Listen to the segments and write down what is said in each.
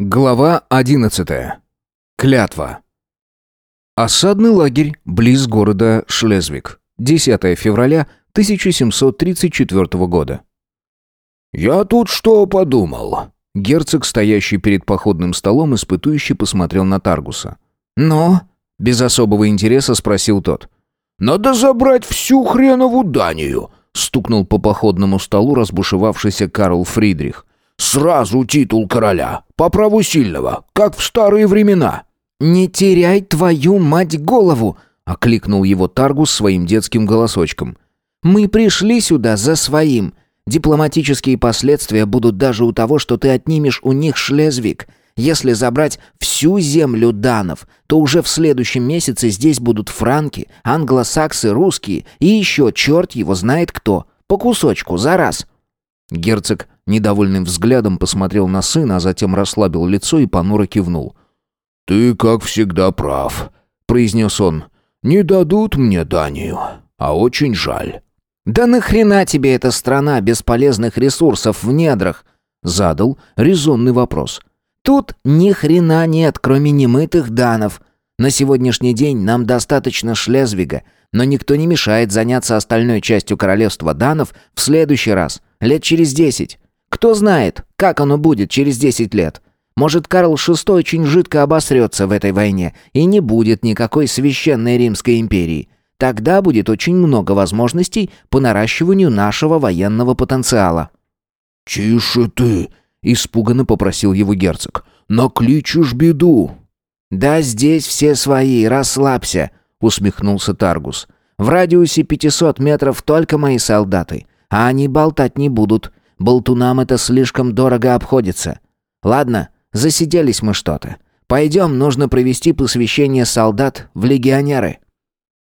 Глава 11. Клятва. Осадный лагерь близ города Шлезвиг. 10 февраля 1734 года. «Я тут что подумал?» Герцог, стоящий перед походным столом, испытующий посмотрел на Таргуса. «Но?» — без особого интереса спросил тот. «Надо забрать всю хренову Данию!» — стукнул по походному столу разбушевавшийся Карл Фридрих. Сразу титул короля, по праву сильного, как в старые времена». «Не теряй твою мать голову!» — окликнул его Таргус своим детским голосочком. «Мы пришли сюда за своим. Дипломатические последствия будут даже у того, что ты отнимешь у них Шлезвик. Если забрать всю землю данов, то уже в следующем месяце здесь будут франки, англосаксы, русские и еще черт его знает кто. По кусочку, за раз». Герцог недовольным взглядом посмотрел на сына, а затем расслабил лицо и понуро кивнул. «Ты, как всегда, прав», — произнес он. «Не дадут мне Данию, а очень жаль». «Да нахрена тебе эта страна бесполезных ресурсов в недрах?» — задал резонный вопрос. «Тут ни хрена нет, кроме немытых данов. На сегодняшний день нам достаточно Шлезвига, но никто не мешает заняться остальной частью королевства данов в следующий раз, лет через десять. Кто знает, как оно будет через десять лет. Может, Карл VI очень жидко обосрется в этой войне, и не будет никакой священной Римской империи. Тогда будет очень много возможностей по наращиванию нашего военного потенциала». «Тише ты!» — испуганно попросил его герцог. «Накличешь беду!» «Да здесь все свои, расслабься!» — усмехнулся Таргус. «В радиусе пятисот метров только мои солдаты, а они болтать не будут. Болтунам это слишком дорого обходится. Ладно, засиделись мы что-то. Пойдем, нужно провести посвящение солдат в легионеры».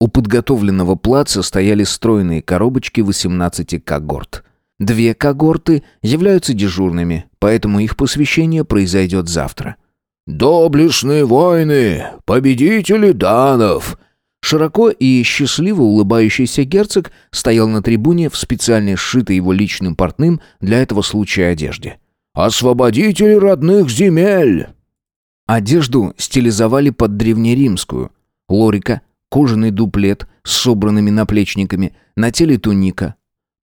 У подготовленного плаца стояли стройные коробочки 18 когорт. Две когорты являются дежурными, поэтому их посвящение произойдет завтра. «Доблестные воины, победители данов!» Широко и счастливо улыбающийся герцог стоял на трибуне в специально сшитой его личным портным для этого случая одежде. «Освободители родных земель!» Одежду стилизовали под древнеримскую. Лорика, кожаный дуплет с собранными наплечниками, на теле туника,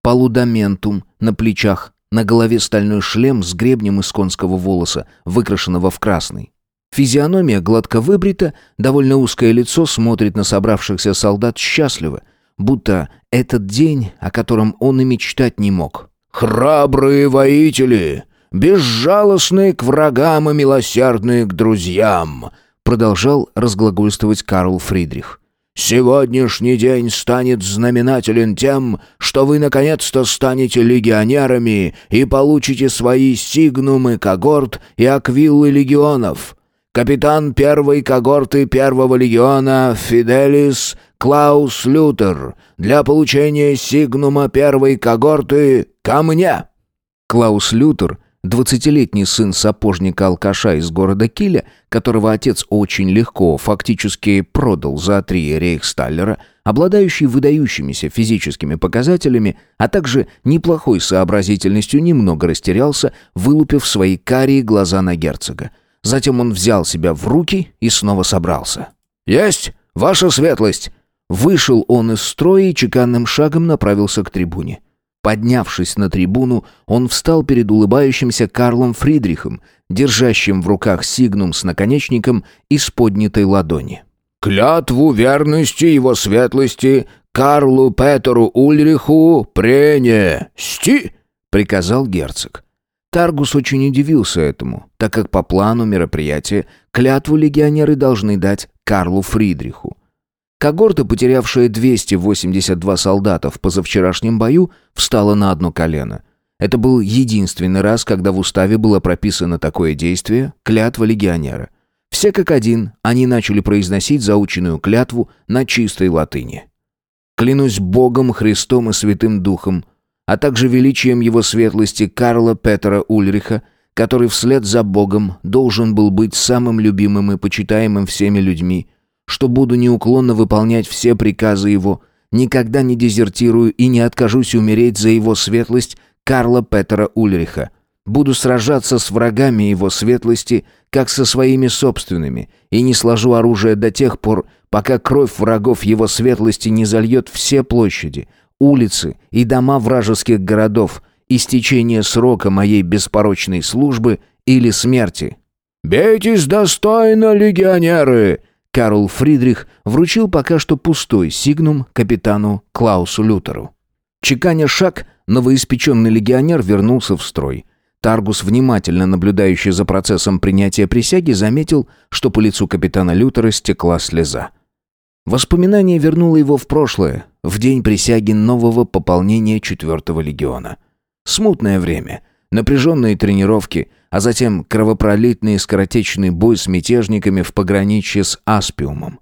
полудаментум на плечах, на голове стальной шлем с гребнем из конского волоса, выкрашенного в красный. Физиономия гладко выбрита, довольно узкое лицо смотрит на собравшихся солдат счастливо, будто этот день, о котором он и мечтать не мог. «Храбрые воители! Безжалостные к врагам и милосердные к друзьям!» продолжал разглагольствовать Карл Фридрих. «Сегодняшний день станет знаменателен тем, что вы наконец-то станете легионерами и получите свои сигнумы когорт и аквиллы легионов капитан первой когорты первого легиона Фиделис Клаус Лютер для получения сигнума первой когорты ко мне». Клаус Лютер, двадцатилетний сын сапожника-алкаша из города Киля, которого отец очень легко, фактически продал за три рейхсталлера, обладающий выдающимися физическими показателями, а также неплохой сообразительностью, немного растерялся, вылупив свои карие глаза на герцога. Затем он взял себя в руки и снова собрался. «Есть, ваша светлость!» Вышел он из строя и чеканным шагом направился к трибуне. Поднявшись на трибуну, он встал перед улыбающимся Карлом Фридрихом, держащим в руках сигнум с наконечником из поднятой ладони. «Клятву верности его светлости Карлу Петеру Ульриху пренести!» — приказал герцог. Таргус очень удивился этому, так как по плану мероприятия клятву легионеры должны дать Карлу Фридриху. Когорта, потерявшая 282 солдата в позавчерашнем бою, встала на одно колено. Это был единственный раз, когда в уставе было прописано такое действие – клятва легионера. Все как один, они начали произносить заученную клятву на чистой латыни. «Клянусь Богом, Христом и Святым Духом – а также величием его светлости Карла Петера Ульриха, который вслед за Богом должен был быть самым любимым и почитаемым всеми людьми, что буду неуклонно выполнять все приказы его, никогда не дезертирую и не откажусь умереть за его светлость Карла Петера Ульриха. буду сражаться с врагами его светлости, как со своими собственными, и не сложу оружие до тех пор, пока кровь врагов его светлости не зальет все площади, улицы и дома вражеских городов, истечение срока моей беспорочной службы или смерти. «Бейтесь достойно, легионеры!» Карл Фридрих вручил пока что пустой сигнум капитану Клаусу Лютеру. Чеканя шаг, новоиспеченный легионер вернулся в строй. Таргус, внимательно наблюдающий за процессом принятия присяги, заметил, что по лицу капитана Лютера стекла слеза. Воспоминание вернуло его в прошлое, в день присяги нового пополнения четвертого легиона. Смутное время, напряженные тренировки, а затем кровопролитный скоротечный бой с мятежниками в пограничье с Аспиумом.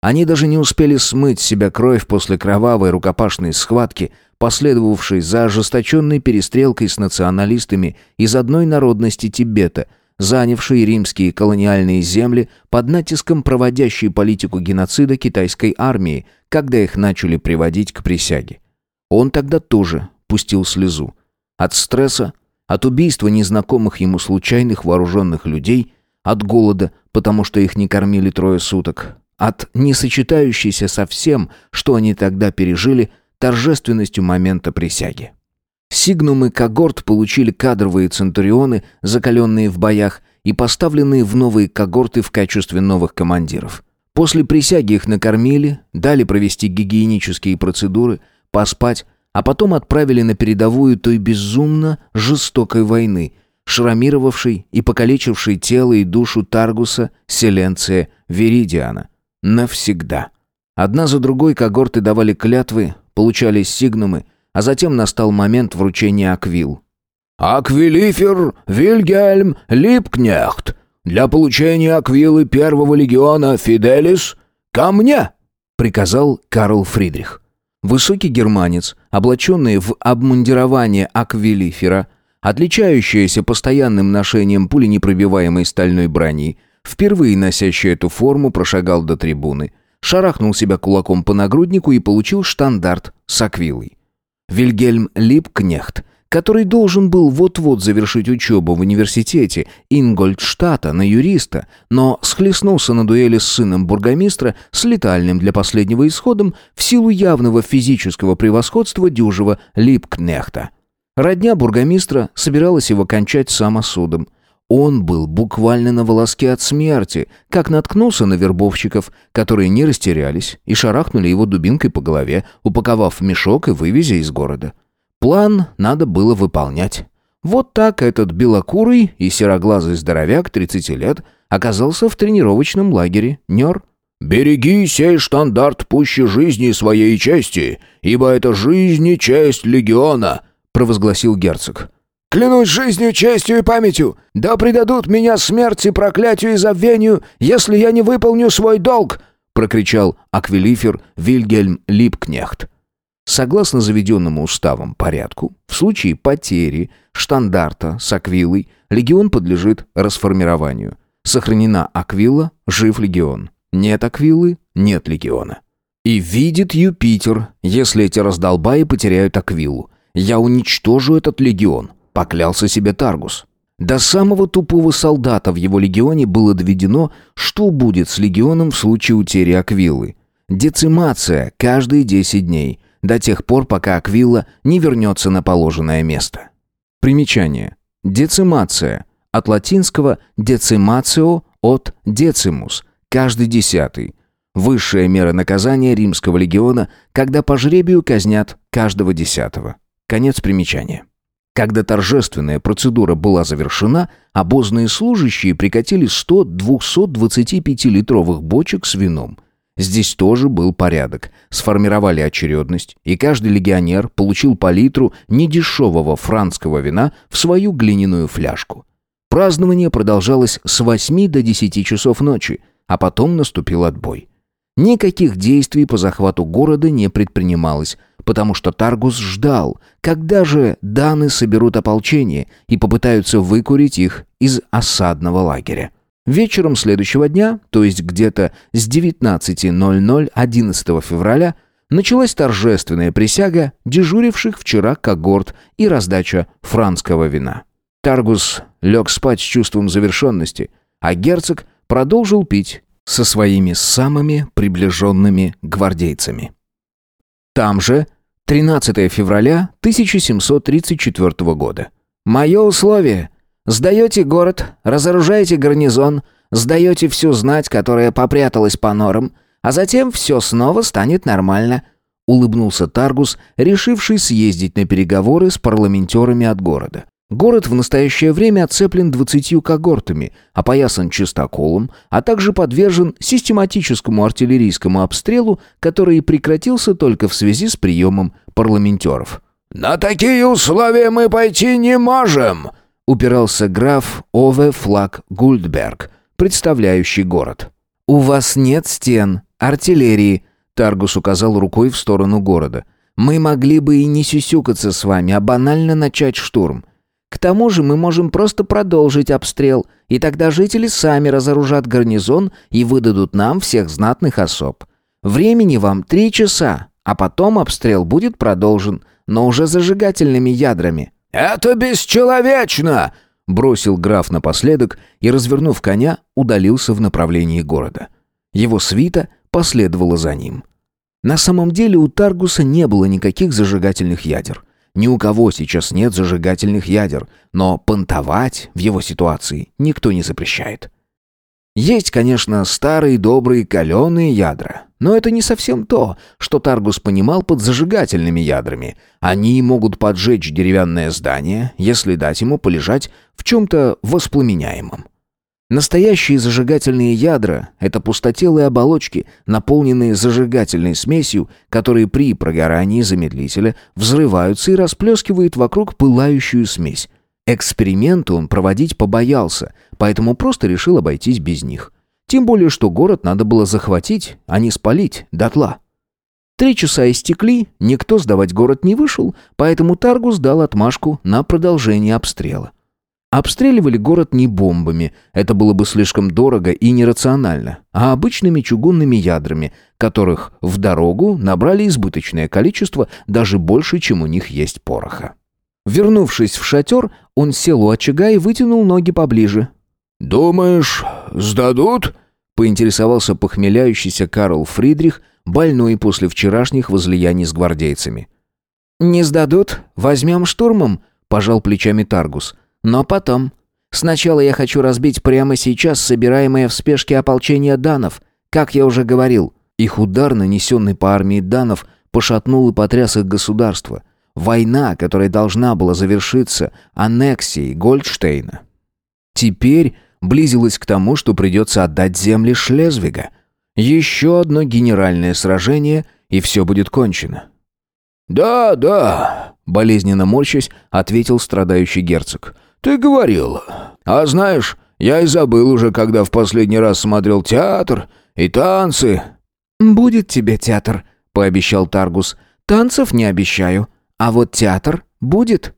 Они даже не успели смыть себя кровь после кровавой рукопашной схватки, последовавшей за ожесточенной перестрелкой с националистами из одной народности Тибета, занявшей римские колониальные земли под натиском проводящей политику геноцида китайской армии, когда их начали приводить к присяге. Он тогда тоже пустил слезу. От стресса, от убийства незнакомых ему случайных вооруженных людей, от голода, потому что их не кормили трое суток, от несочетающейся со всем, что они тогда пережили, торжественностью момента присяги. Сигнумы когорт получили кадровые центурионы, закаленные в боях и поставленные в новые когорты в качестве новых командиров. После присяги их накормили, дали провести гигиенические процедуры, поспать, а потом отправили на передовую той безумно жестокой войны, шрамировавшей и покалечившей тело и душу Таргуса, Селенция, Веридиана. Навсегда. Одна за другой когорты давали клятвы, получались сигнумы, а затем настал момент вручения аквил. «Аквилифер Вильгельм Липкнехт, для получения аквилы первого легиона Фиделис, ко мне!» — приказал Карл Фридрих. Высокий германец, облаченный в обмундирование аквилифера, отличающийся постоянным ношением пуленепробиваемой стальной брони, впервые носящий эту форму, прошагал до трибуны — шарахнул себя кулаком по нагруднику и получил штандарт с аквилой. Вильгельм Липкнехт, который должен был вот-вот завершить учебу в университете Ингольдштата на юриста, но схлестнулся на дуэли с сыном бургомистра с летальным для последнего исходом в силу явного физического превосходства дюжего Липкнехта. Родня бургомистра собиралась его кончать самосудом – он был буквально на волоске от смерти, как наткнулся на вербовщиков, которые не растерялись и шарахнули его дубинкой по голове, упаковав в мешок и вывезя из города. План надо было выполнять. Вот так этот белокурый и сероглазый здоровяк 30 лет оказался в тренировочном лагере Нёр. «Береги сей штандарт пуще жизни своей чести, ибо это жизнь и честь легиона», — провозгласил герцог. Клянусь жизнью, честью и памятью, да предадут меня смерти, проклятию и забвению, если я не выполню свой долг!» — прокричал аквилифер Вильгельм Липкнехт. Согласно заведенному уставом порядку, в случае потери штандарта с аквилой легион подлежит расформированию. Сохранена аквила, жив легион. Нет аквилы, нет легиона. И видит Юпитер, если эти раздолбаи потеряют аквилу. Я уничтожу этот легион поклялся себе Таргус. До самого тупого солдата в его легионе было доведено, что будет с легионом в случае утери Аквиллы. Децимация каждые 10 дней, до тех пор, пока Аквилла не вернется на положенное место. Примечание. Децимация. От латинского «decimатio» от «decimus» – каждый десятый. Высшая мера наказания римского легиона, когда по жребию казнят каждого десятого. Конец примечания. Когда торжественная процедура была завершена, обозные служащие прикатили 100 225-литровых бочек с вином. Здесь тоже был порядок. Сформировали очередность, и каждый легионер получил по литру недешевого францского вина в свою глиняную фляжку. Празднование продолжалось с 8 до 10 часов ночи, а потом наступил отбой. Никаких действий по захвату города не предпринималось, потому что Таргус ждал, когда же Даны соберут ополчение и попытаются выкурить их из осадного лагеря. Вечером следующего дня, то есть где-то с 19.00 11 февраля, началась торжественная присяга дежуривших вчера когорт и раздача франского вина. Таргус лег спать с чувством завершенности, а герцог продолжил пить со своими самыми приближенными гвардейцами. Там же 13 февраля 1734 года. «Мое условие. Сдаете город, разоружаете гарнизон, сдаете всю знать, которая попряталась по норам, а затем все снова станет нормально», — улыбнулся Таргус, решивший съездить на переговоры с парламентерами от города. Город в настоящее время оцеплен двадцатью когортами, опоясан чистоколом, а также подвержен систематическому артиллерийскому обстрелу, который прекратился только в связи с приемом парламентеров. «На такие условия мы пойти не можем!» упирался граф Ове Флаг Гульдберг, представляющий город. «У вас нет стен, артиллерии», — Таргус указал рукой в сторону города. «Мы могли бы и не сюсюкаться с вами, а банально начать штурм. К тому же мы можем просто продолжить обстрел, и тогда жители сами разоружат гарнизон и выдадут нам всех знатных особ. Времени вам три часа, а потом обстрел будет продолжен, но уже зажигательными ядрами». «Это бесчеловечно!» — бросил граф напоследок и, развернув коня, удалился в направлении города. Его свита последовала за ним. На самом деле у Таргуса не было никаких зажигательных ядер — ни у кого сейчас нет зажигательных ядер, но понтовать в его ситуации никто не запрещает. Есть, конечно, старые добрые каленые ядра, но это не совсем то, что Таргус понимал под зажигательными ядрами. Они могут поджечь деревянное здание, если дать ему полежать в чем-то воспламеняемом. Настоящие зажигательные ядра — это пустотелые оболочки, наполненные зажигательной смесью, которые при прогорании замедлителя взрываются и расплескивают вокруг пылающую смесь. Эксперименты он проводить побоялся, поэтому просто решил обойтись без них. Тем более, что город надо было захватить, а не спалить дотла. Три часа истекли, никто сдавать город не вышел, поэтому Таргус дал отмашку на продолжение обстрела. Обстреливали город не бомбами, это было бы слишком дорого и нерационально, а обычными чугунными ядрами, которых в дорогу набрали избыточное количество, даже больше, чем у них есть пороха. Вернувшись в шатер, он сел у очага и вытянул ноги поближе. «Думаешь, сдадут?» — поинтересовался похмеляющийся Карл Фридрих, больной после вчерашних возлияний с гвардейцами. «Не сдадут? Возьмем штурмом?» — пожал плечами Таргус. Но потом. Сначала я хочу разбить прямо сейчас собираемое в спешке ополчение данов. Как я уже говорил, их удар, нанесенный по армии данов, пошатнул и потряс их государство. Война, которая должна была завершиться аннексией Гольдштейна. Теперь близилась к тому, что придется отдать земли Шлезвига. Еще одно генеральное сражение, и все будет кончено. «Да, да», — болезненно морщась, ответил страдающий герцог. «Ты говорил. А знаешь, я и забыл уже, когда в последний раз смотрел театр и танцы». «Будет тебе театр», — пообещал Таргус. «Танцев не обещаю, а вот театр будет».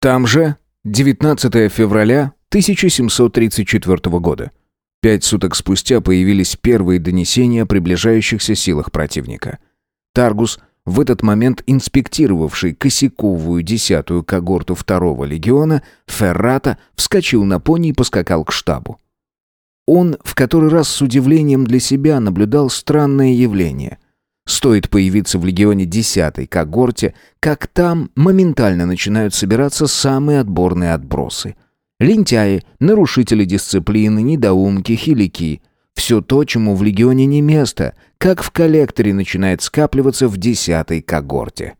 Там же 19 февраля 1734 года. Пять суток спустя появились первые донесения о приближающихся силах противника. Таргус в этот момент инспектировавший косяковую десятую когорту второго легиона, Феррата вскочил на пони и поскакал к штабу. Он в который раз с удивлением для себя наблюдал странное явление. Стоит появиться в легионе десятой когорте, как там моментально начинают собираться самые отборные отбросы. Лентяи, нарушители дисциплины, недоумки, хилики — все то, чему в легионе не место, как в коллекторе начинает скапливаться в десятой когорте.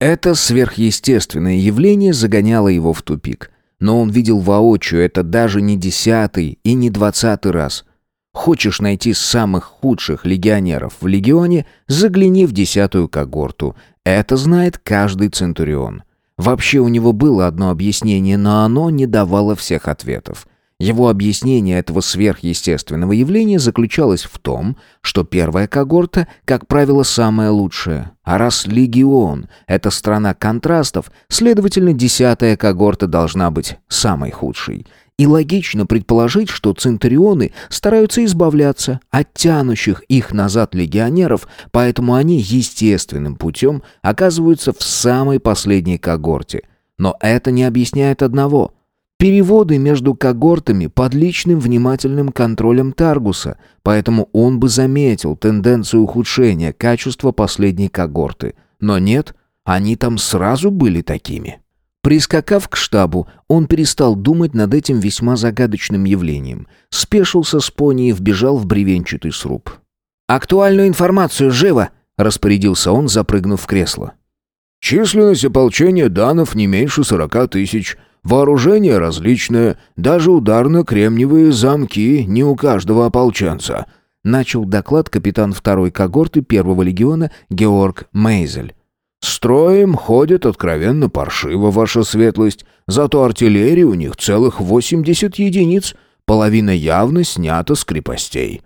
Это сверхъестественное явление загоняло его в тупик. Но он видел воочию это даже не десятый и не двадцатый раз. Хочешь найти самых худших легионеров в легионе, загляни в десятую когорту. Это знает каждый центурион. Вообще у него было одно объяснение, но оно не давало всех ответов. Его объяснение этого сверхъестественного явления заключалось в том, что первая когорта, как правило, самая лучшая. А раз легион — это страна контрастов, следовательно, десятая когорта должна быть самой худшей. И логично предположить, что центурионы стараются избавляться от тянущих их назад легионеров, поэтому они естественным путем оказываются в самой последней когорте — Но это не объясняет одного. Переводы между когортами под личным внимательным контролем Таргуса, поэтому он бы заметил тенденцию ухудшения качества последней когорты. Но нет, они там сразу были такими. Прискакав к штабу, он перестал думать над этим весьма загадочным явлением. Спешился с пони и вбежал в бревенчатый сруб. «Актуальную информацию, живо!» — распорядился он, запрыгнув в кресло. «Численность ополчения данов не меньше сорока тысяч. Вооружение различное, даже ударно-кремниевые замки не у каждого ополченца», — начал доклад капитан второй когорты первого легиона Георг Мейзель. Строем ходят откровенно паршиво, ваша светлость. Зато артиллерии у них целых 80 единиц. Половина явно снята с крепостей».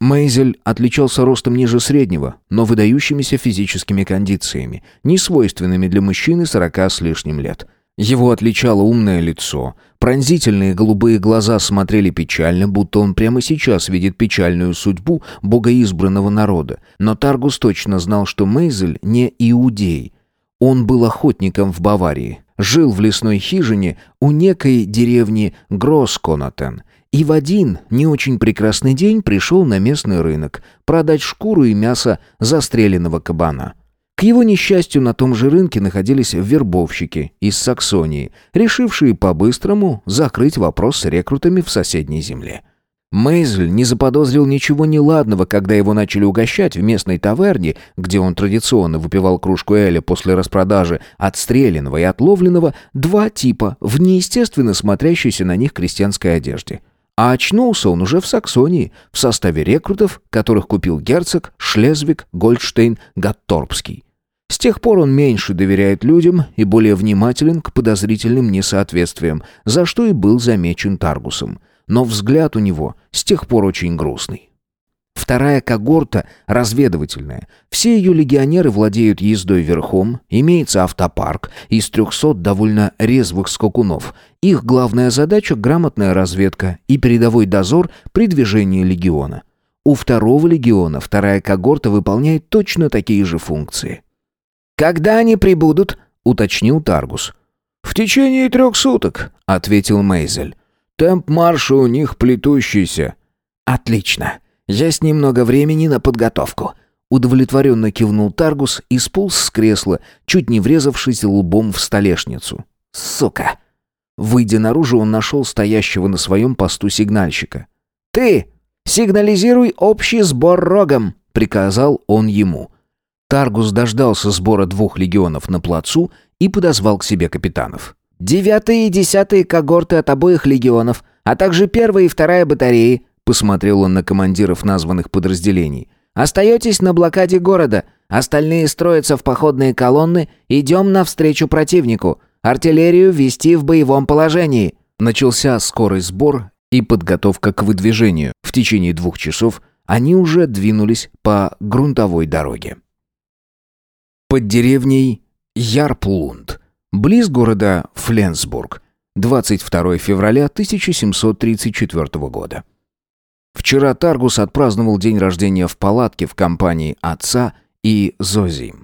Мейзель отличался ростом ниже среднего, но выдающимися физическими кондициями, не свойственными для мужчины сорока с лишним лет – его отличало умное лицо. Пронзительные голубые глаза смотрели печально, будто он прямо сейчас видит печальную судьбу богоизбранного народа. Но Таргус точно знал, что Мейзель не иудей. Он был охотником в Баварии, жил в лесной хижине у некой деревни Гросконатен и в один не очень прекрасный день пришел на местный рынок продать шкуру и мясо застреленного кабана. К его несчастью, на том же рынке находились вербовщики из Саксонии, решившие по-быстрому закрыть вопрос с рекрутами в соседней земле. Мейзель не заподозрил ничего неладного, когда его начали угощать в местной таверне, где он традиционно выпивал кружку эля после распродажи отстрелянного и отловленного, два типа в неестественно смотрящейся на них крестьянской одежде. А очнулся он уже в Саксонии, в составе рекрутов, которых купил герцог Шлезвиг Гольдштейн Гатторпский. С тех пор он меньше доверяет людям и более внимателен к подозрительным несоответствиям, за что и был замечен Таргусом. Но взгляд у него с тех пор очень грустный. Вторая когорта разведывательная. Все ее легионеры владеют ездой верхом, имеется автопарк из 300 довольно резвых скакунов. Их главная задача – грамотная разведка и передовой дозор при движении легиона. У второго легиона вторая когорта выполняет точно такие же функции. «Когда они прибудут?» — уточнил Таргус. «В течение трех суток», — ответил Мейзель. «Темп марша у них плетущийся». «Отлично. Есть немного времени на подготовку». Удовлетворенно кивнул Таргус и сполз с кресла, чуть не врезавшись лбом в столешницу. «Сука!» Выйдя наружу, он нашел стоящего на своем посту сигнальщика. «Ты! Сигнализируй общий сбор рогом!» — приказал он ему. Таргус дождался сбора двух легионов на плацу и подозвал к себе капитанов. «Девятые и десятые когорты от обоих легионов, а также первая и вторая батареи», посмотрел он на командиров названных подразделений. «Остаетесь на блокаде города, остальные строятся в походные колонны, идем навстречу противнику, артиллерию вести в боевом положении». Начался скорый сбор и подготовка к выдвижению. В течение двух часов они уже двинулись по грунтовой дороге под деревней Ярплунд, близ города Фленсбург, 22 февраля 1734 года. Вчера Таргус отпраздновал день рождения в палатке в компании отца и Зози.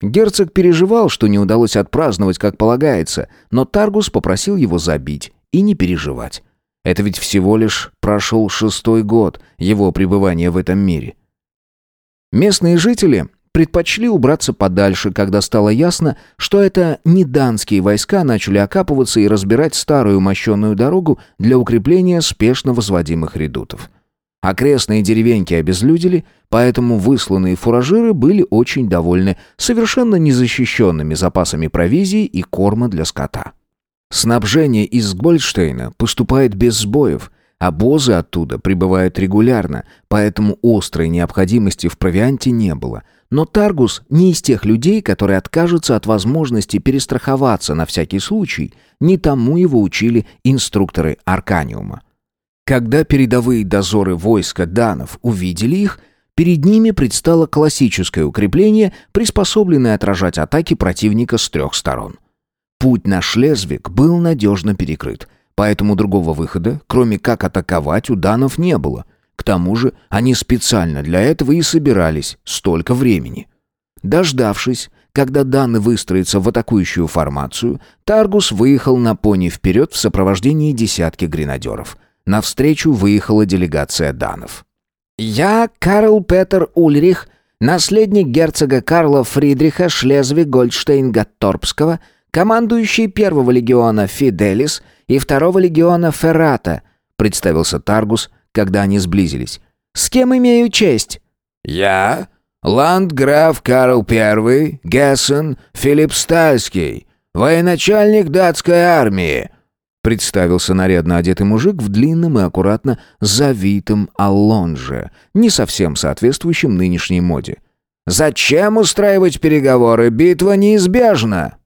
Герцог переживал, что не удалось отпраздновать, как полагается, но Таргус попросил его забить и не переживать. Это ведь всего лишь прошел шестой год его пребывания в этом мире. Местные жители предпочли убраться подальше, когда стало ясно, что это не данские войска начали окапываться и разбирать старую мощенную дорогу для укрепления спешно возводимых редутов. Окрестные деревеньки обезлюдили, поэтому высланные фуражиры были очень довольны совершенно незащищенными запасами провизии и корма для скота. Снабжение из Гольдштейна поступает без сбоев, Обозы оттуда прибывают регулярно, поэтому острой необходимости в провианте не было. Но Таргус не из тех людей, которые откажутся от возможности перестраховаться на всякий случай. Не тому его учили инструкторы Арканиума. Когда передовые дозоры войска данов увидели их, перед ними предстало классическое укрепление, приспособленное отражать атаки противника с трех сторон. Путь на Шлезвик был надежно перекрыт – Поэтому другого выхода, кроме как атаковать, у данов не было. К тому же они специально для этого и собирались столько времени. Дождавшись, Когда Даны выстроятся в атакующую формацию, Таргус выехал на пони вперед в сопровождении десятки гренадеров. Навстречу выехала делегация данов. «Я Карл Петер Ульрих, наследник герцога Карла Фридриха Шлезвиг-Гольдштейн-Гатторпского, командующий первого легиона Фиделис и второго легиона Феррата», представился Таргус, когда они сблизились. «С кем имею честь?» «Я Ландграф Карл I, Гессен, Филипп Стальский, военачальник датской армии», представился нарядно одетый мужик в длинном и аккуратно завитом аллонже, не совсем соответствующем нынешней моде. «Зачем устраивать переговоры? Битва неизбежна!»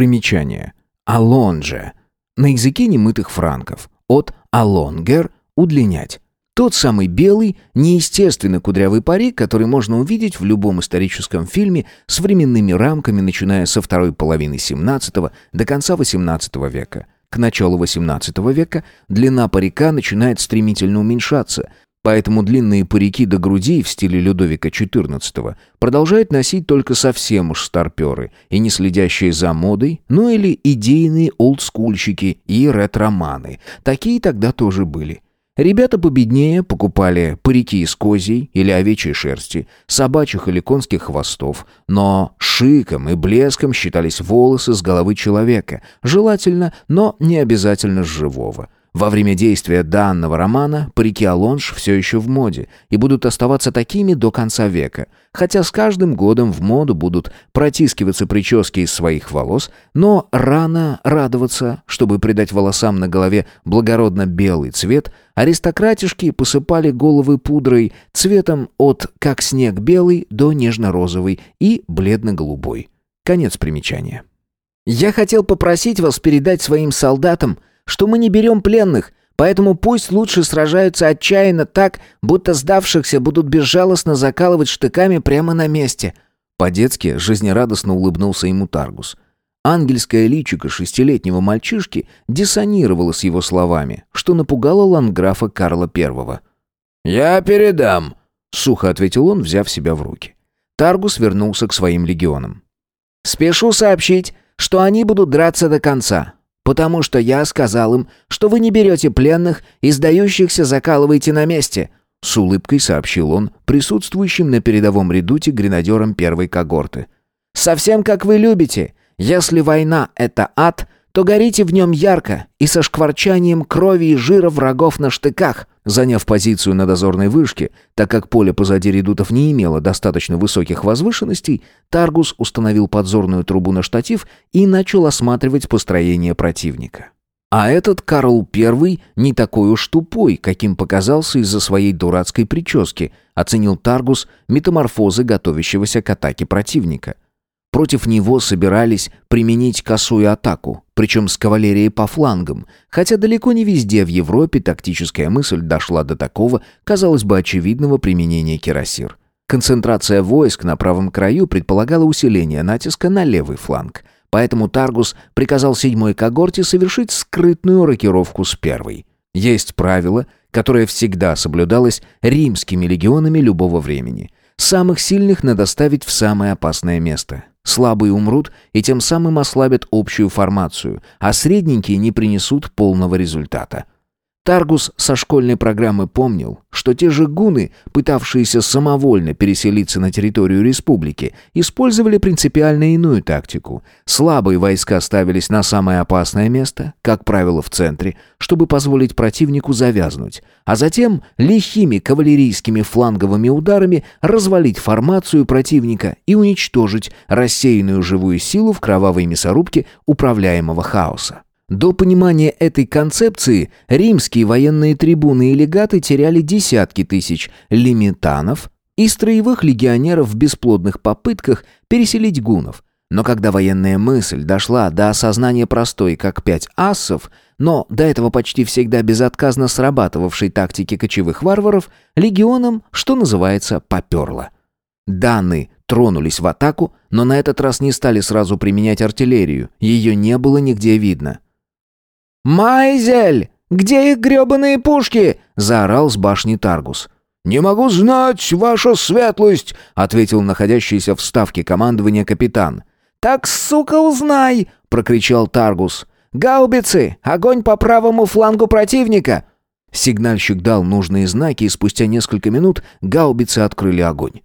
Примечание. Алонже. На языке немытых франков. От алонгер – удлинять. Тот самый белый, неестественно кудрявый парик, который можно увидеть в любом историческом фильме с временными рамками, начиная со второй половины XVII до конца XVIII века. К началу XVIII века длина парика начинает стремительно уменьшаться, поэтому длинные парики до груди в стиле Людовика XIV продолжают носить только совсем уж старперы и не следящие за модой, ну или идейные олдскульщики и ретроманы. Такие тогда тоже были – Ребята победнее покупали парики из козьей или овечьей шерсти, собачьих или конских хвостов, но шиком и блеском считались волосы с головы человека, желательно, но не обязательно с живого – во время действия данного романа парики Алонж все еще в моде и будут оставаться такими до конца века, хотя с каждым годом в моду будут протискиваться прически из своих волос, но рано радоваться, чтобы придать волосам на голове благородно-белый цвет, аристократишки посыпали головы пудрой цветом от «как снег белый» до нежно-розовый и бледно-голубой. Конец примечания. «Я хотел попросить вас передать своим солдатам, что мы не берем пленных, поэтому пусть лучше сражаются отчаянно так, будто сдавшихся будут безжалостно закалывать штыками прямо на месте». По-детски жизнерадостно улыбнулся ему Таргус. Ангельское личико шестилетнего мальчишки диссонировало с его словами, что напугало ландграфа Карла Первого. «Я передам», — сухо ответил он, взяв себя в руки. Таргус вернулся к своим легионам. «Спешу сообщить, что они будут драться до конца потому что я сказал им, что вы не берете пленных и сдающихся закалываете на месте», — с улыбкой сообщил он присутствующим на передовом редуте гренадерам первой когорты. «Совсем как вы любите. Если война — это ад, то горите в нем ярко и со шкварчанием крови и жира врагов на штыках. Заняв позицию на дозорной вышке, так как поле позади редутов не имело достаточно высоких возвышенностей, Таргус установил подзорную трубу на штатив и начал осматривать построение противника. А этот Карл I не такой уж тупой, каким показался из-за своей дурацкой прически, оценил Таргус метаморфозы готовящегося к атаке противника – Против него собирались применить косую атаку, причем с кавалерией по флангам, хотя далеко не везде в Европе тактическая мысль дошла до такого, казалось бы, очевидного применения кирасир. Концентрация войск на правом краю предполагала усиление натиска на левый фланг, поэтому Таргус приказал седьмой когорте совершить скрытную рокировку с первой. Есть правило, которое всегда соблюдалось римскими легионами любого времени. Самых сильных надо ставить в самое опасное место. Слабые умрут и тем самым ослабят общую формацию, а средненькие не принесут полного результата. Таргус со школьной программы помнил, что те же гуны, пытавшиеся самовольно переселиться на территорию республики, использовали принципиально иную тактику. Слабые войска ставились на самое опасное место, как правило в центре, чтобы позволить противнику завязнуть, а затем лихими кавалерийскими фланговыми ударами развалить формацию противника и уничтожить рассеянную живую силу в кровавой мясорубке управляемого хаоса. До понимания этой концепции римские военные трибуны и легаты теряли десятки тысяч лимитанов и строевых легионеров в бесплодных попытках переселить гунов. Но когда военная мысль дошла до осознания простой, как пять ассов, но до этого почти всегда безотказно срабатывавшей тактики кочевых варваров, легионам, что называется, поперло. Даны тронулись в атаку, но на этот раз не стали сразу применять артиллерию, ее не было нигде видно. «Майзель! Где их грёбаные пушки?» — заорал с башни Таргус. «Не могу знать, ваша светлость», — ответил находящийся в ставке командования капитан. «Так, сука, узнай!» — прокричал Таргус. «Гаубицы! Огонь по правому флангу противника!» Сигнальщик дал нужные знаки, и спустя несколько минут гаубицы открыли огонь.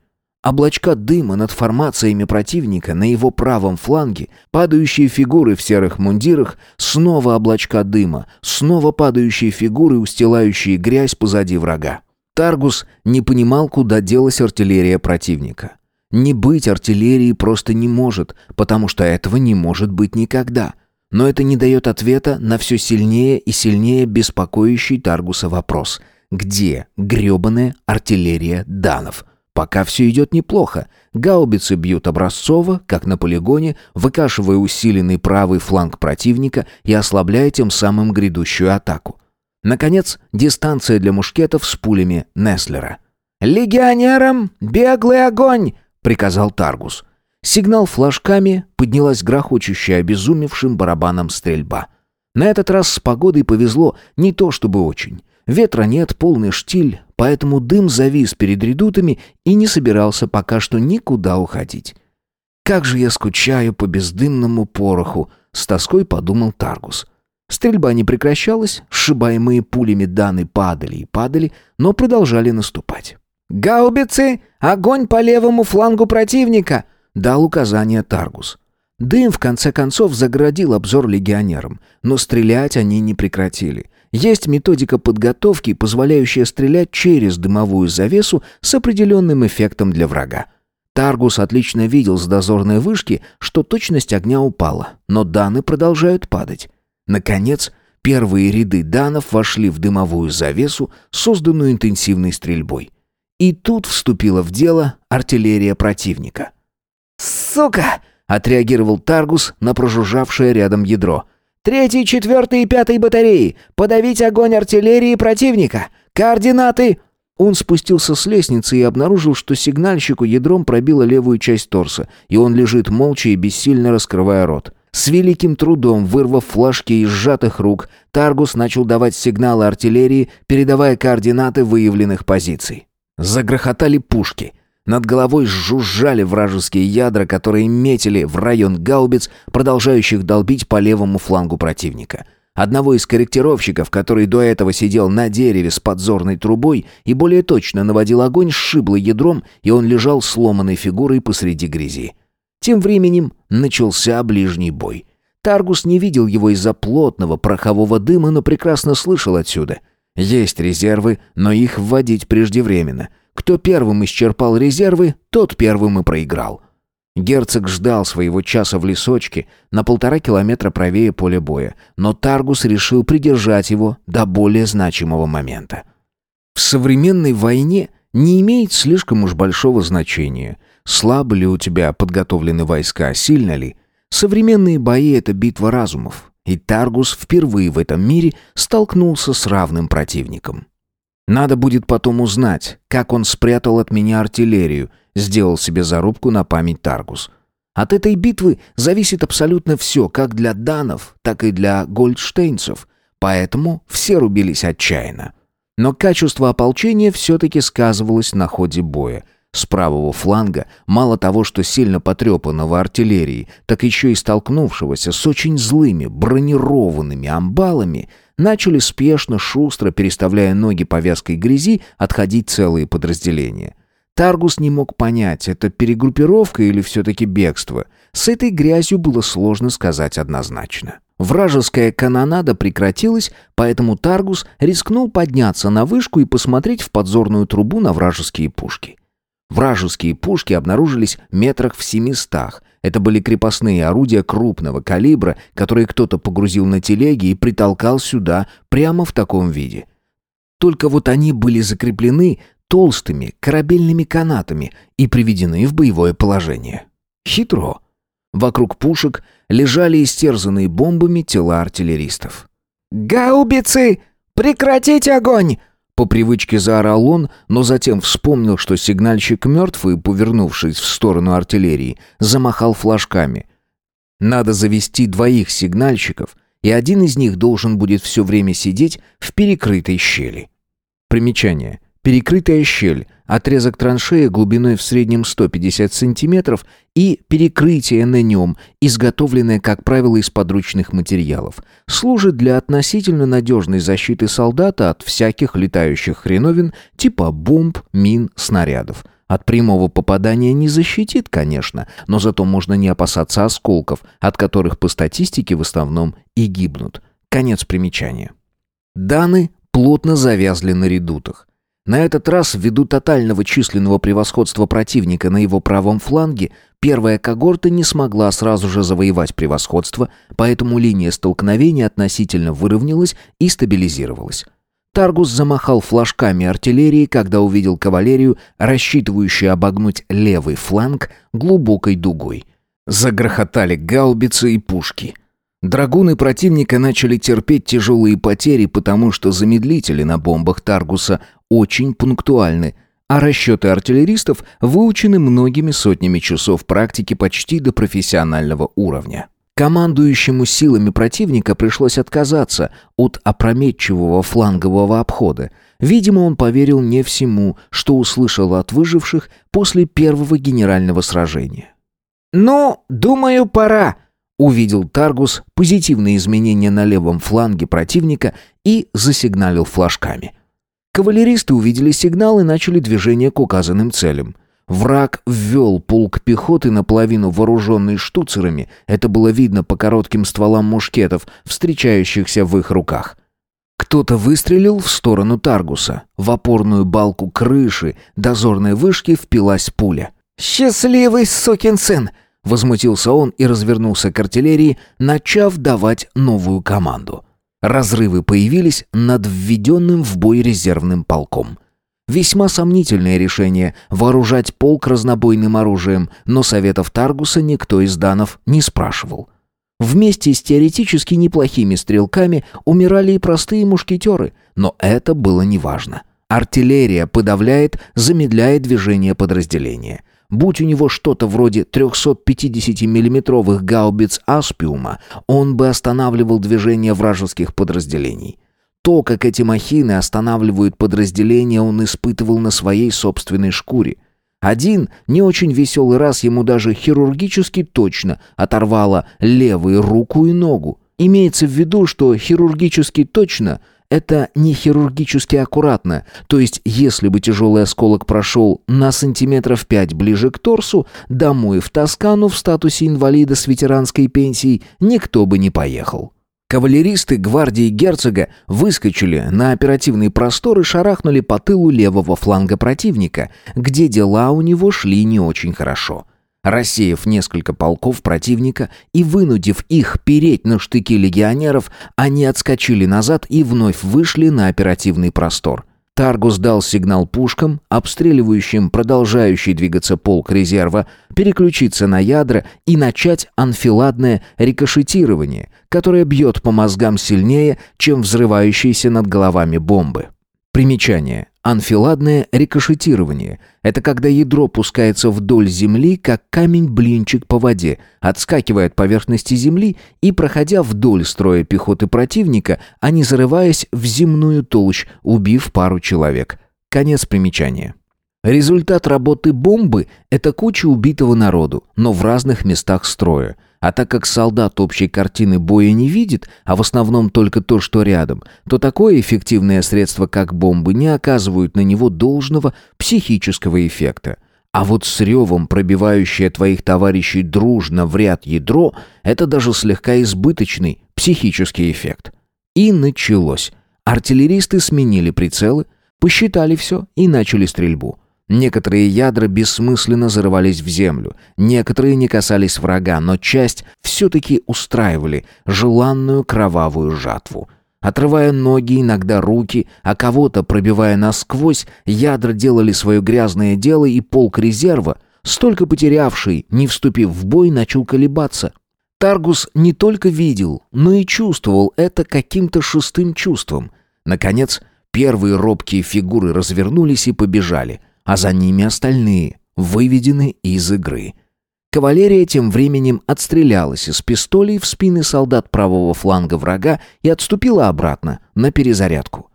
Облачка дыма над формациями противника на его правом фланге, падающие фигуры в серых мундирах, снова облачка дыма, снова падающие фигуры, устилающие грязь позади врага. Таргус не понимал, куда делась артиллерия противника. Не быть артиллерии просто не может, потому что этого не может быть никогда — но это не дает ответа на все сильнее и сильнее беспокоящий Таргуса вопрос. Где гребаная артиллерия данов? Пока все идет неплохо. Гаубицы бьют образцово, как на полигоне, выкашивая усиленный правый фланг противника и ослабляя тем самым грядущую атаку. Наконец, дистанция для мушкетов с пулями Неслера. «Легионерам беглый огонь!» — приказал Таргус. Сигнал флажками, поднялась грохочущая обезумевшим барабаном стрельба. На этот раз с погодой повезло не то чтобы очень. Ветра нет, полный штиль, поэтому дым завис перед редутами и не собирался пока что никуда уходить. «Как же я скучаю по бездымному пороху!» — с тоской подумал Таргус. Стрельба не прекращалась, сшибаемые пулями Даны падали и падали, но продолжали наступать. «Гаубицы! Огонь по левому флангу противника!» дал указание Таргус. Дым, в конце концов, заградил обзор легионерам, но стрелять они не прекратили. Есть методика подготовки, позволяющая стрелять через дымовую завесу с определенным эффектом для врага. Таргус отлично видел с дозорной вышки, что точность огня упала, но даны продолжают падать. Наконец, первые ряды данов вошли в дымовую завесу, созданную интенсивной стрельбой. И тут вступила в дело артиллерия противника. «Сука!» — отреагировал Таргус на прожужжавшее рядом ядро. «Третий, четвертый и пятый батареи! Подавить огонь артиллерии противника! Координаты!» Он спустился с лестницы и обнаружил, что сигнальщику ядром пробило левую часть торса, и он лежит молча и бессильно раскрывая рот. С великим трудом, вырвав флажки из сжатых рук, Таргус начал давать сигналы артиллерии, передавая координаты выявленных позиций. Загрохотали пушки — над головой жужжали вражеские ядра, которые метили в район гаубиц, продолжающих долбить по левому флангу противника. Одного из корректировщиков, который до этого сидел на дереве с подзорной трубой и более точно наводил огонь, сшибло ядром, и он лежал сломанной фигурой посреди грязи. Тем временем начался ближний бой. Таргус не видел его из-за плотного порохового дыма, но прекрасно слышал отсюда. Есть резервы, но их вводить преждевременно — кто первым исчерпал резервы, тот первым и проиграл. Герцог ждал своего часа в лесочке, на полтора километра правее поля боя, но Таргус решил придержать его до более значимого момента. В современной войне не имеет слишком уж большого значения, слабы ли у тебя подготовлены войска, сильно ли. Современные бои — это битва разумов, и Таргус впервые в этом мире столкнулся с равным противником. Надо будет потом узнать, как он спрятал от меня артиллерию, сделал себе зарубку на память Таргус. От этой битвы зависит абсолютно все, как для данов, так и для гольдштейнцев, поэтому все рубились отчаянно. Но качество ополчения все-таки сказывалось на ходе боя. С правого фланга мало того, что сильно потрепанного артиллерии, так еще и столкнувшегося с очень злыми бронированными амбалами – начали спешно, шустро, переставляя ноги по вязкой грязи, отходить целые подразделения. Таргус не мог понять, это перегруппировка или все-таки бегство. С этой грязью было сложно сказать однозначно. Вражеская канонада прекратилась, поэтому Таргус рискнул подняться на вышку и посмотреть в подзорную трубу на вражеские пушки. Вражеские пушки обнаружились метрах в семистах, это были крепостные орудия крупного калибра, которые кто-то погрузил на телеги и притолкал сюда прямо в таком виде. Только вот они были закреплены толстыми корабельными канатами и приведены в боевое положение. Хитро. Вокруг пушек лежали истерзанные бомбами тела артиллеристов. «Гаубицы! Прекратить огонь!» По привычке заорал он, но затем вспомнил, что сигнальщик мертв и, повернувшись в сторону артиллерии, замахал флажками. Надо завести двоих сигнальщиков, и один из них должен будет все время сидеть в перекрытой щели. Примечание. Перекрытая щель, отрезок траншеи глубиной в среднем 150 сантиметров и перекрытие на нем, изготовленное, как правило, из подручных материалов, служит для относительно надежной защиты солдата от всяких летающих хреновин типа бомб, мин, снарядов. От прямого попадания не защитит, конечно, но зато можно не опасаться осколков, от которых по статистике в основном и гибнут. Конец примечания. Даны плотно завязли на редутах. На этот раз, ввиду тотального численного превосходства противника на его правом фланге, первая когорта не смогла сразу же завоевать превосходство, поэтому линия столкновения относительно выровнялась и стабилизировалась. Таргус замахал флажками артиллерии, когда увидел кавалерию, рассчитывающую обогнуть левый фланг глубокой дугой. Загрохотали гаубицы и пушки — Драгуны противника начали терпеть тяжелые потери, потому что замедлители на бомбах Таргуса очень пунктуальны, а расчеты артиллеристов выучены многими сотнями часов практики почти до профессионального уровня. Командующему силами противника пришлось отказаться от опрометчивого флангового обхода. Видимо, он поверил не всему, что услышал от выживших после первого генерального сражения. «Ну, думаю, пора», Увидел Таргус позитивные изменения на левом фланге противника и засигналил флажками. Кавалеристы увидели сигнал и начали движение к указанным целям. Враг ввел полк пехоты наполовину вооруженный штуцерами, это было видно по коротким стволам мушкетов, встречающихся в их руках. Кто-то выстрелил в сторону Таргуса. В опорную балку крыши дозорной вышки впилась пуля. «Счастливый сукин сын!» Возмутился он и развернулся к артиллерии, начав давать новую команду. Разрывы появились над введенным в бой резервным полком. Весьма сомнительное решение – вооружать полк разнобойным оружием, но советов Таргуса никто из данов не спрашивал. Вместе с теоретически неплохими стрелками умирали и простые мушкетеры, но это было неважно. Артиллерия подавляет, замедляет движение подразделения – Будь у него что-то вроде 350 миллиметровых гаубиц Аспиума, он бы останавливал движение вражеских подразделений. То, как эти махины останавливают подразделения, он испытывал на своей собственной шкуре. Один не очень веселый раз ему даже хирургически точно оторвало левую руку и ногу. Имеется в виду, что хирургически точно – это не хирургически аккуратно, то есть если бы тяжелый осколок прошел на сантиметров пять ближе к торсу, домой в Тоскану в статусе инвалида с ветеранской пенсией никто бы не поехал. Кавалеристы гвардии герцога выскочили на оперативный простор и шарахнули по тылу левого фланга противника, где дела у него шли не очень хорошо – Рассеяв несколько полков противника и вынудив их переть на штыки легионеров, они отскочили назад и вновь вышли на оперативный простор. Таргус дал сигнал пушкам, обстреливающим продолжающий двигаться полк резерва, переключиться на ядра и начать анфиладное рикошетирование, которое бьет по мозгам сильнее, чем взрывающиеся над головами бомбы. Примечание. Анфиладное рикошетирование – это когда ядро пускается вдоль земли, как камень-блинчик по воде, отскакивая от поверхности земли и, проходя вдоль строя пехоты противника, а не зарываясь в земную толщь, убив пару человек. Конец примечания. Результат работы бомбы – это куча убитого народу, но в разных местах строя – а так как солдат общей картины боя не видит, а в основном только то, что рядом, то такое эффективное средство, как бомбы, не оказывают на него должного психического эффекта. А вот с ревом, пробивающее твоих товарищей дружно в ряд ядро, это даже слегка избыточный психический эффект. И началось. Артиллеристы сменили прицелы, посчитали все и начали стрельбу. Некоторые ядра бессмысленно зарывались в землю, некоторые не касались врага, но часть все-таки устраивали желанную кровавую жатву. Отрывая ноги, иногда руки, а кого-то пробивая насквозь, ядра делали свое грязное дело, и полк резерва, столько потерявший, не вступив в бой, начал колебаться. Таргус не только видел, но и чувствовал это каким-то шестым чувством. Наконец, первые робкие фигуры развернулись и побежали — а за ними остальные, выведены из игры. Кавалерия тем временем отстрелялась из пистолей в спины солдат правого фланга врага и отступила обратно, на перезарядку.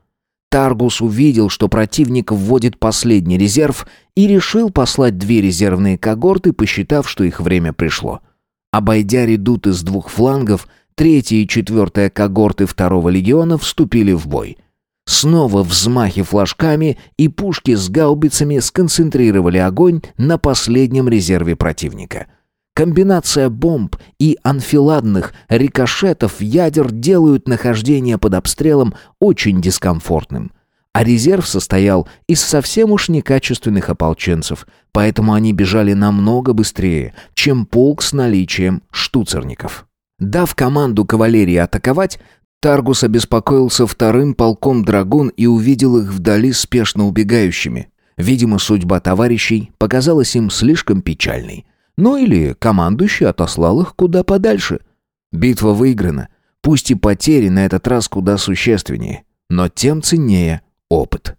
Таргус увидел, что противник вводит последний резерв и решил послать две резервные когорты, посчитав, что их время пришло. Обойдя редут из двух флангов, третья и четвертая когорты второго легиона вступили в бой. Снова взмахи флажками и пушки с гаубицами сконцентрировали огонь на последнем резерве противника. Комбинация бомб и анфиладных рикошетов ядер делают нахождение под обстрелом очень дискомфортным. А резерв состоял из совсем уж некачественных ополченцев, поэтому они бежали намного быстрее, чем полк с наличием штуцерников. Дав команду кавалерии атаковать, Таргус обеспокоился вторым полком драгун и увидел их вдали спешно убегающими. Видимо, судьба товарищей показалась им слишком печальной. Ну или командующий отослал их куда подальше. Битва выиграна, пусть и потери на этот раз куда существеннее, но тем ценнее опыт.